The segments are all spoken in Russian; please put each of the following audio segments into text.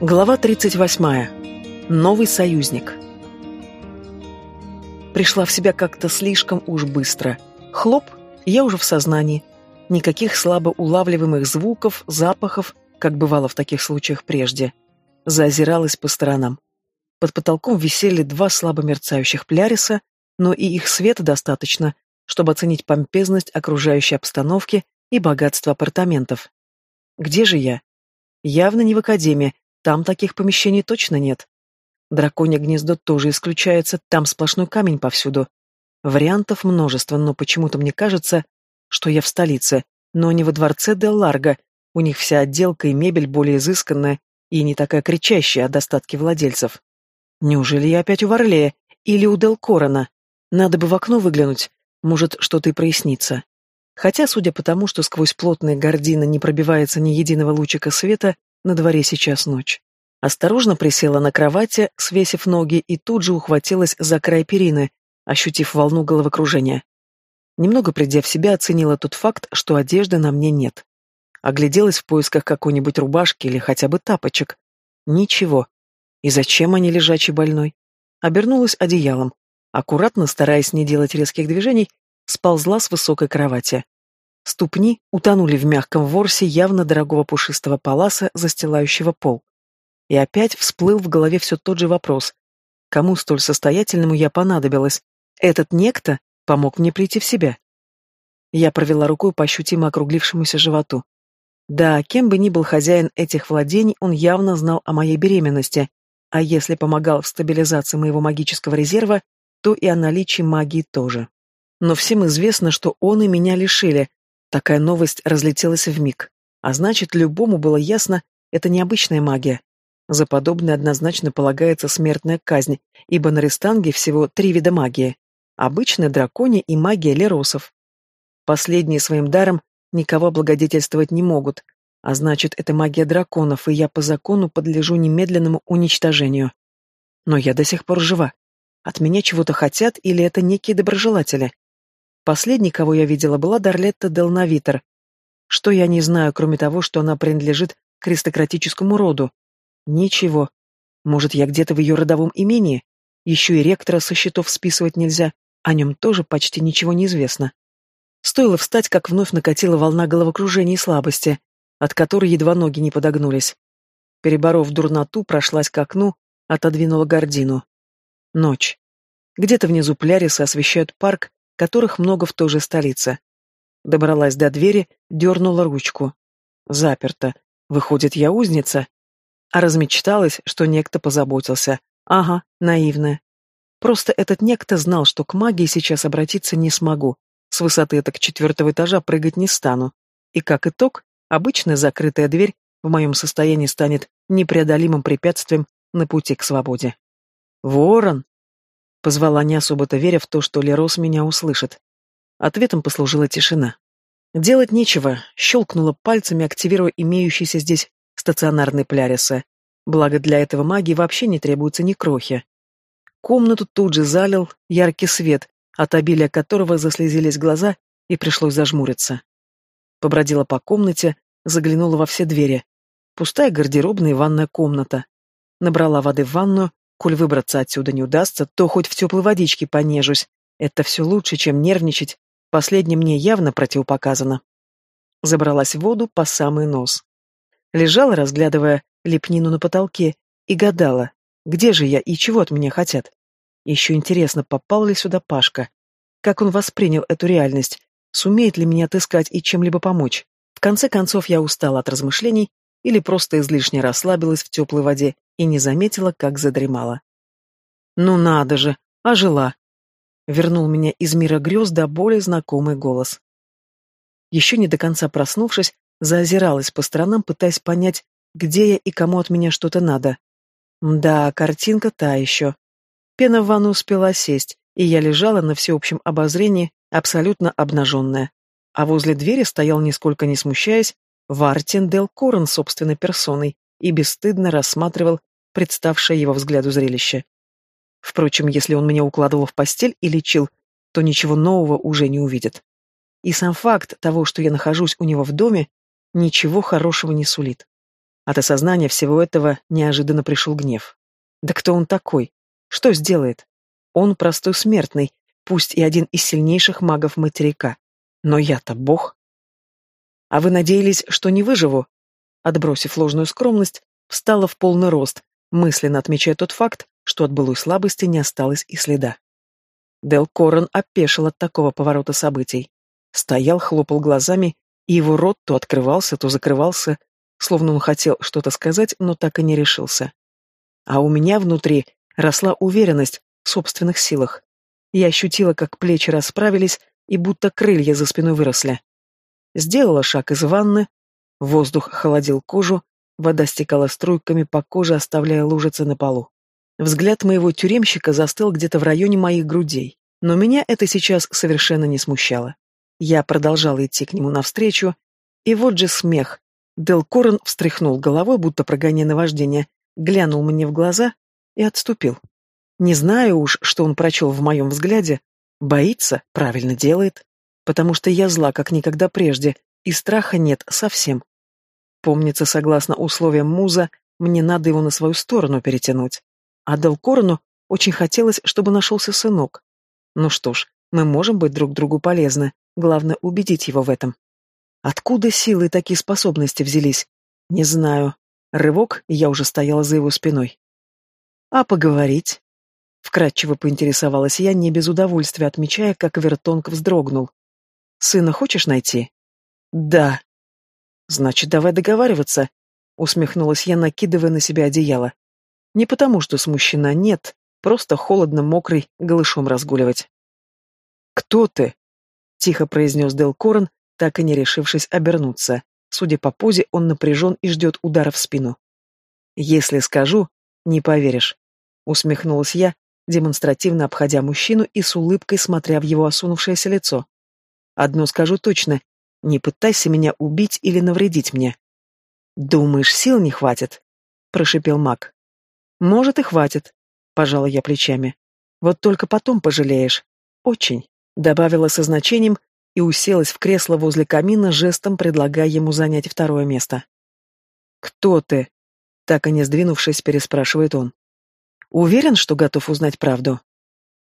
Глава 38. Новый союзник. Пришла в себя как-то слишком уж быстро. Хлоп, я уже в сознании. Никаких слабо улавливаемых звуков, запахов, как бывало в таких случаях прежде. Заозиралась по сторонам. Под потолком висели два слабо мерцающих пляриса, но и их света достаточно, чтобы оценить помпезность окружающей обстановки и богатство апартаментов. Где же я? Явно не в академии, там таких помещений точно нет. Драконье гнездо тоже исключается, там сплошной камень повсюду. Вариантов множество, но почему-то мне кажется, что я в столице, но не во дворце Дел Ларго. У них вся отделка и мебель более изысканная и не такая кричащая о достатке владельцев. Неужели я опять у Варлея или у Дел Корона? Надо бы в окно выглянуть, может, что-то и прояснится. Хотя, судя по тому, что сквозь плотные гардины не пробивается ни единого лучика света, на дворе сейчас ночь. Осторожно присела на кровати, свесив ноги, и тут же ухватилась за край перины, ощутив волну головокружения. Немного придя в себя, оценила тот факт, что одежды на мне нет. Огляделась в поисках какой-нибудь рубашки или хотя бы тапочек. Ничего. И зачем они лежачий больной? Обернулась одеялом. Аккуратно, стараясь не делать резких движений, сползла с высокой кровати. Ступни утонули в мягком ворсе явно дорогого пушистого паласа, застилающего пол. И опять всплыл в голове все тот же вопрос. Кому столь состоятельному я понадобилась? Этот некто помог мне прийти в себя. Я провела рукой по ощутимо округлившемуся животу. Да, кем бы ни был хозяин этих владений, он явно знал о моей беременности, а если помогал в стабилизации моего магического резерва, то и о наличии магии тоже. Но всем известно, что он и меня лишили, Такая новость разлетелась в миг, а значит, любому было ясно, это необычная магия. За подобное однозначно полагается смертная казнь, ибо на Рестанге всего три вида магии. Обычная дракония и магия леросов. Последние своим даром никого благодетельствовать не могут, а значит, это магия драконов, и я по закону подлежу немедленному уничтожению. Но я до сих пор жива. От меня чего-то хотят или это некие доброжелатели? Последней, кого я видела, была Дарлетта Делнавитер. Что я не знаю, кроме того, что она принадлежит к аристократическому роду? Ничего. Может, я где-то в ее родовом имении? Еще и ректора со счетов списывать нельзя, о нем тоже почти ничего не известно. Стоило встать, как вновь накатила волна головокружения и слабости, от которой едва ноги не подогнулись. Переборов дурноту, прошлась к окну, отодвинула гордину. Ночь. Где-то внизу Пляриса освещают парк, которых много в той же столице. Добралась до двери, дернула ручку. Заперто. Выходит, я узница. А размечталась, что некто позаботился. Ага, наивная. Просто этот некто знал, что к магии сейчас обратиться не смогу. С высоты так четвертого этажа прыгать не стану. И как итог, обычная закрытая дверь в моем состоянии станет непреодолимым препятствием на пути к свободе. «Ворон!» Позвала не особо-то веря в то, что Лерос меня услышит. Ответом послужила тишина. Делать нечего, щелкнула пальцами, активируя имеющиеся здесь стационарные плярисы. Благо для этого магии вообще не требуется ни крохи. Комнату тут же залил яркий свет, от обилия которого заслезились глаза и пришлось зажмуриться. Побродила по комнате, заглянула во все двери. Пустая гардеробная и ванная комната. Набрала воды в ванную, Коль выбраться отсюда не удастся, то хоть в теплой водичке понежусь. Это все лучше, чем нервничать. Последнее мне явно противопоказано. Забралась в воду по самый нос. Лежала, разглядывая лепнину на потолке, и гадала, где же я и чего от меня хотят. Еще интересно, попал ли сюда Пашка. Как он воспринял эту реальность, сумеет ли меня отыскать и чем-либо помочь. В конце концов, я устала от размышлений или просто излишне расслабилась в теплой воде и не заметила, как задремала. «Ну надо же, ожила!» Вернул меня из мира грез до более знакомый голос. Еще не до конца проснувшись, заозиралась по сторонам, пытаясь понять, где я и кому от меня что-то надо. Да, картинка та еще. Пена в ванну успела сесть, и я лежала на всеобщем обозрении, абсолютно обнаженная. А возле двери стоял, нисколько не смущаясь, Вартин Дел Корн собственной персоной и бесстыдно рассматривал представшее его взгляду зрелище. Впрочем, если он меня укладывал в постель и лечил, то ничего нового уже не увидит. И сам факт того, что я нахожусь у него в доме, ничего хорошего не сулит. От осознания всего этого неожиданно пришел гнев. Да кто он такой? Что сделает? Он простой смертный, пусть и один из сильнейших магов материка. Но я-то бог. А вы надеялись, что не выживу? Отбросив ложную скромность, встала в полный рост, мысленно отмечая тот факт, что от былой слабости не осталось и следа. Дел Корон опешил от такого поворота событий. Стоял, хлопал глазами, и его рот то открывался, то закрывался, словно он хотел что-то сказать, но так и не решился. А у меня внутри росла уверенность в собственных силах. Я ощутила, как плечи расправились, и будто крылья за спиной выросли. Сделала шаг из ванны, воздух холодил кожу, вода стекала струйками по коже, оставляя лужицы на полу. Взгляд моего тюремщика застыл где-то в районе моих грудей, но меня это сейчас совершенно не смущало. Я продолжала идти к нему навстречу, и вот же смех. Дел Корен встряхнул головой, будто прогоняя наваждение, глянул мне в глаза и отступил. Не знаю уж, что он прочел в моем взгляде. Боится, правильно делает, потому что я зла, как никогда прежде, и страха нет совсем. Помнится, согласно условиям муза, мне надо его на свою сторону перетянуть. А Делкорону очень хотелось, чтобы нашелся сынок. Ну что ж, мы можем быть друг другу полезны, главное убедить его в этом. Откуда силы и такие способности взялись? Не знаю. Рывок, и я уже стояла за его спиной. А поговорить? Вкратчиво поинтересовалась я, не без удовольствия отмечая, как Вертонг вздрогнул. «Сына хочешь найти?» «Да». «Значит, давай договариваться», — усмехнулась я, накидывая на себя одеяло. Не потому, что смущена, нет, просто холодно, мокрый, голышом разгуливать. «Кто ты?» — тихо произнес Дел Корн, так и не решившись обернуться. Судя по позе, он напряжен и ждет удара в спину. «Если скажу, не поверишь», — усмехнулась я, демонстративно обходя мужчину и с улыбкой смотря в его осунувшееся лицо. «Одно скажу точно, не пытайся меня убить или навредить мне». «Думаешь, сил не хватит?» — прошипел маг. Может, и хватит, пожала я плечами. Вот только потом пожалеешь. Очень, добавила со значением и уселась в кресло возле камина, жестом предлагая ему занять второе место. «Кто ты?» — так и не сдвинувшись, переспрашивает он. «Уверен, что готов узнать правду?»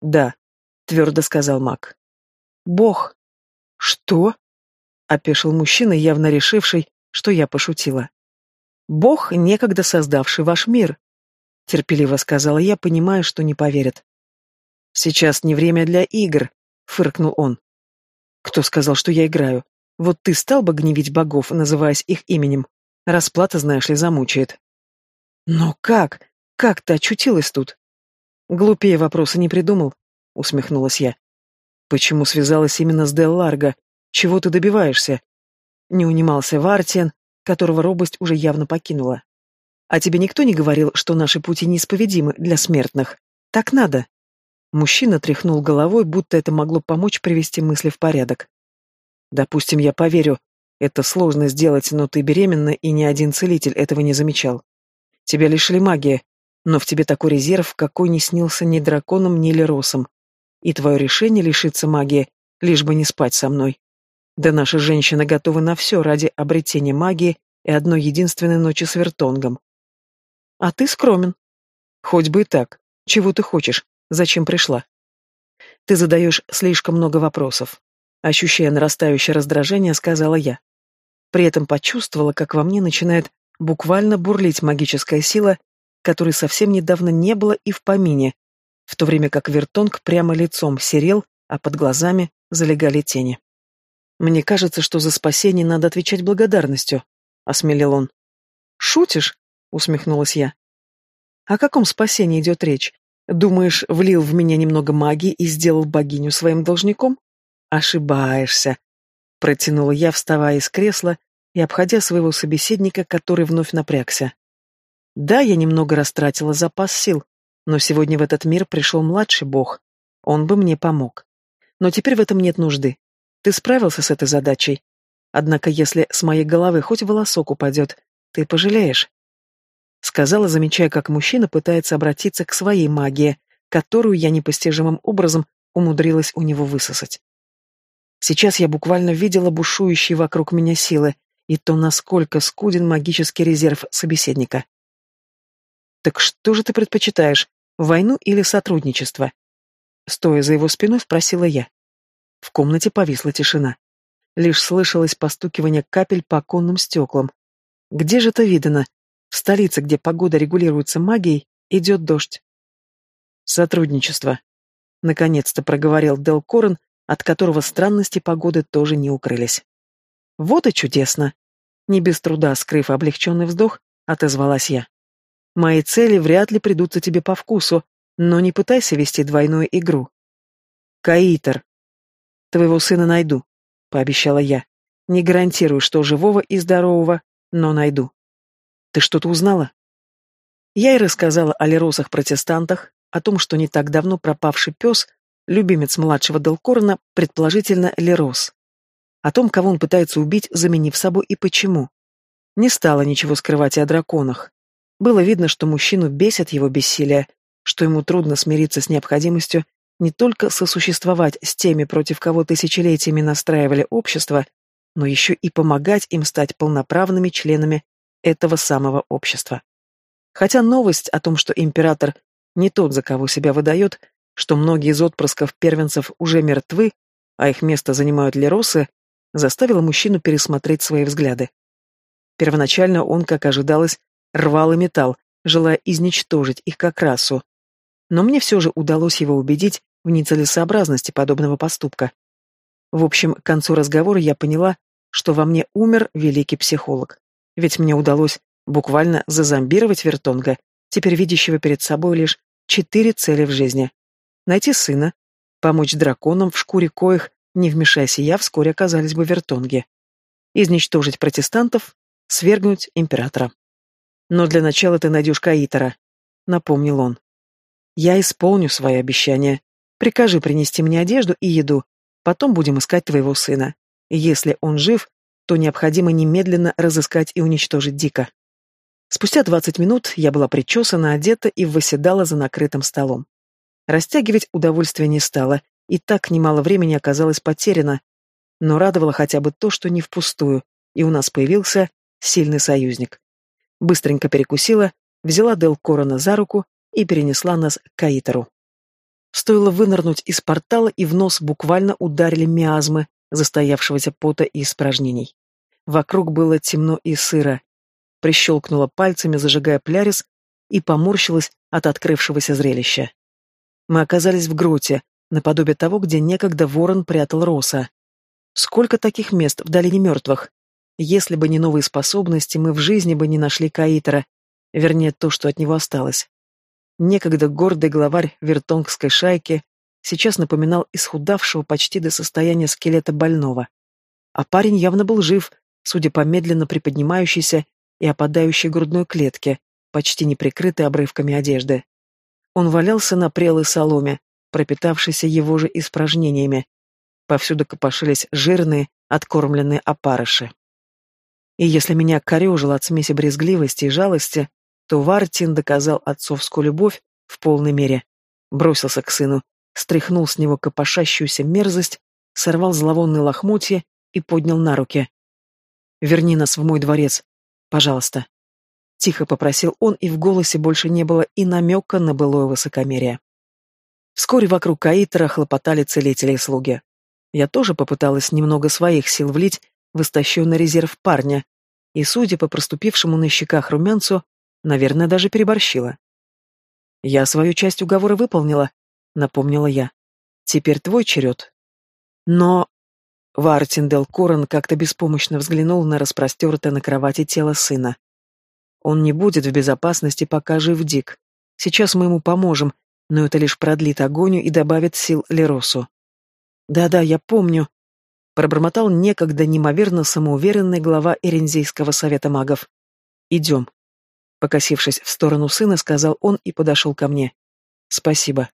«Да», — твердо сказал маг. «Бог». «Что?» — опешил мужчина, явно решивший, что я пошутила. «Бог, некогда создавший ваш мир», терпеливо сказала я, понимая, что не поверят. Сейчас не время для игр, фыркнул он. Кто сказал, что я играю? Вот ты стал бы гневить богов, называясь их именем. Расплата, знаешь ли, замучает. Но как? Как ты очутилась тут? Глупее вопроса не придумал, усмехнулась я. Почему связалась именно с Дел Ларго? Чего ты добиваешься? Не унимался Вартиен, которого робость уже явно покинула. А тебе никто не говорил, что наши пути неисповедимы для смертных? Так надо. Мужчина тряхнул головой, будто это могло помочь привести мысли в порядок. Допустим, я поверю. Это сложно сделать, но ты беременна, и ни один целитель этого не замечал. Тебя лишили магии, но в тебе такой резерв, какой не снился ни драконам, ни леросам. И твое решение лишиться магии, лишь бы не спать со мной. Да наши женщины готовы на все ради обретения магии и одной единственной ночи с Вертонгом. А ты скромен. Хоть бы и так. Чего ты хочешь? Зачем пришла? Ты задаешь слишком много вопросов. Ощущая нарастающее раздражение, сказала я. При этом почувствовала, как во мне начинает буквально бурлить магическая сила, которой совсем недавно не было и в помине, в то время как Вертонг прямо лицом серел, а под глазами залегали тени. «Мне кажется, что за спасение надо отвечать благодарностью», — осмелел он. «Шутишь?» — усмехнулась я. «О каком спасении идет речь? Думаешь, влил в меня немного магии и сделал богиню своим должником? Ошибаешься», — протянула я, вставая из кресла и обходя своего собеседника, который вновь напрягся. «Да, я немного растратила запас сил, но сегодня в этот мир пришел младший бог. Он бы мне помог. Но теперь в этом нет нужды. Ты справился с этой задачей. Однако если с моей головы хоть волосок упадет, ты пожалеешь. Сказала, замечая, как мужчина пытается обратиться к своей магии, которую я непостижимым образом умудрилась у него высосать. Сейчас я буквально видела бушующие вокруг меня силы, и то, насколько скуден магический резерв собеседника. «Так что же ты предпочитаешь, войну или сотрудничество?» Стоя за его спиной, спросила я. В комнате повисла тишина. Лишь слышалось постукивание капель по оконным стеклам. Где же это видано? В столице, где погода регулируется магией, идет дождь. Сотрудничество. Наконец-то проговорил Дел Корен, от которого странности погоды тоже не укрылись. Вот и чудесно. Не без труда, скрыв облегченный вздох, отозвалась я. Мои цели вряд ли придутся тебе по вкусу, но не пытайся вести двойную игру. Каитер. Твоего сына найду, пообещала я. Не гарантирую, что живого и здорового, но найду. Ты что-то узнала? Я и рассказала о леросах-протестантах, о том, что не так давно пропавший пес, любимец младшего Делкорна, предположительно Лерос. О том, кого он пытается убить, заменив собой и почему. Не стало ничего скрывать и о драконах. Было видно, что мужчину бесит его бессилие, что ему трудно смириться с необходимостью не только сосуществовать с теми, против кого тысячелетиями настраивали общество, но еще и помогать им стать полноправными членами этого самого общества. Хотя новость о том, что император не тот, за кого себя выдает, что многие из отпрысков первенцев уже мертвы, а их место занимают леросы, заставила мужчину пересмотреть свои взгляды. Первоначально он, как ожидалось, рвал и металл, желая изничтожить их как расу. Но мне все же удалось его убедить в нецелесообразности подобного поступка. В общем, к концу разговора я поняла, что во мне умер великий психолог. Ведь мне удалось буквально зазомбировать Вертонга, теперь видящего перед собой лишь четыре цели в жизни. Найти сына, помочь драконам, в шкуре коих, не вмешайся я, вскоре оказались бы Вертонги. Изничтожить протестантов, свергнуть императора. Но для начала ты найдешь Каитера, напомнил он. Я исполню свои обещания. Прикажи принести мне одежду и еду, потом будем искать твоего сына. Если он жив, то необходимо немедленно разыскать и уничтожить Дика. Спустя двадцать минут я была причесана, одета и восседала за накрытым столом. Растягивать удовольствие не стало, и так немало времени оказалось потеряно, но радовало хотя бы то, что не впустую, и у нас появился сильный союзник. Быстренько перекусила, взяла Дел Корона за руку и перенесла нас к Каитору. Стоило вынырнуть из портала, и в нос буквально ударили миазмы застоявшегося пота и испражнений. Вокруг было темно и сыро. Прищелкнула пальцами, зажигая плярис, и поморщилась от открывшегося зрелища. Мы оказались в гроте, наподобие того, где некогда ворон прятал роса. Сколько таких мест в долине мертвых? Если бы не новые способности, мы в жизни бы не нашли Каитера, вернее, то, что от него осталось. Некогда гордый главарь вертонгской шайки сейчас напоминал исхудавшего почти до состояния скелета больного. А парень явно был жив, судя по медленно приподнимающейся и опадающей грудной клетке, почти не прикрытой обрывками одежды. Он валялся на прелой соломе, пропитавшейся его же испражнениями. Повсюду копошились жирные, откормленные опарыши. И если меня корежило от смеси брезгливости и жалости, то Вартин доказал отцовскую любовь в полной мере. Бросился к сыну, стряхнул с него копошащуюся мерзость, сорвал зловонные лохмотья и поднял на руки. Верни нас в мой дворец. Пожалуйста. Тихо попросил он, и в голосе больше не было и намека на былое высокомерие. Вскоре вокруг Каитера хлопотали целители и слуги. Я тоже попыталась немного своих сил влить в истощенный резерв парня, и, судя по проступившему на щеках румянцу, наверное, даже переборщила. «Я свою часть уговора выполнила», — напомнила я. «Теперь твой черед». «Но...» Вартин Дел Корен как-то беспомощно взглянул на распростертое на кровати тело сына. «Он не будет в безопасности, пока жив Дик. Сейчас мы ему поможем, но это лишь продлит агонию и добавит сил Леросу». «Да-да, я помню», — пробормотал некогда неимоверно самоуверенный глава Эрензийского совета магов. «Идем». Покосившись в сторону сына, сказал он и подошел ко мне. «Спасибо».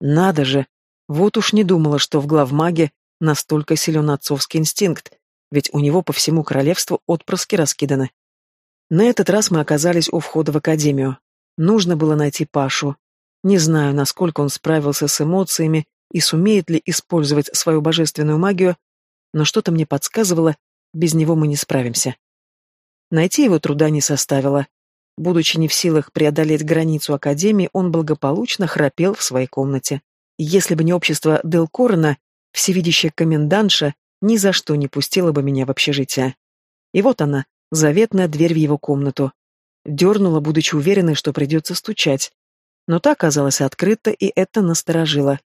«Надо же! Вот уж не думала, что в главмаге Настолько силен отцовский инстинкт, ведь у него по всему королевству отпрыски раскиданы. На этот раз мы оказались у входа в академию. Нужно было найти Пашу. Не знаю, насколько он справился с эмоциями и сумеет ли использовать свою божественную магию, но что-то мне подсказывало, без него мы не справимся. Найти его труда не составило. Будучи не в силах преодолеть границу Академии, он благополучно храпел в своей комнате. Если бы не общество Дел Корона, всевидящая комендантша ни за что не пустила бы меня в общежитие. И вот она, заветная дверь в его комнату. Дернула, будучи уверенной, что придется стучать. Но та оказалась открыта, и это насторожило.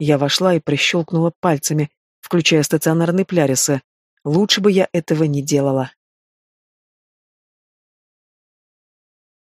Я вошла и прищелкнула пальцами, включая стационарные плярисы. Лучше бы я этого не делала.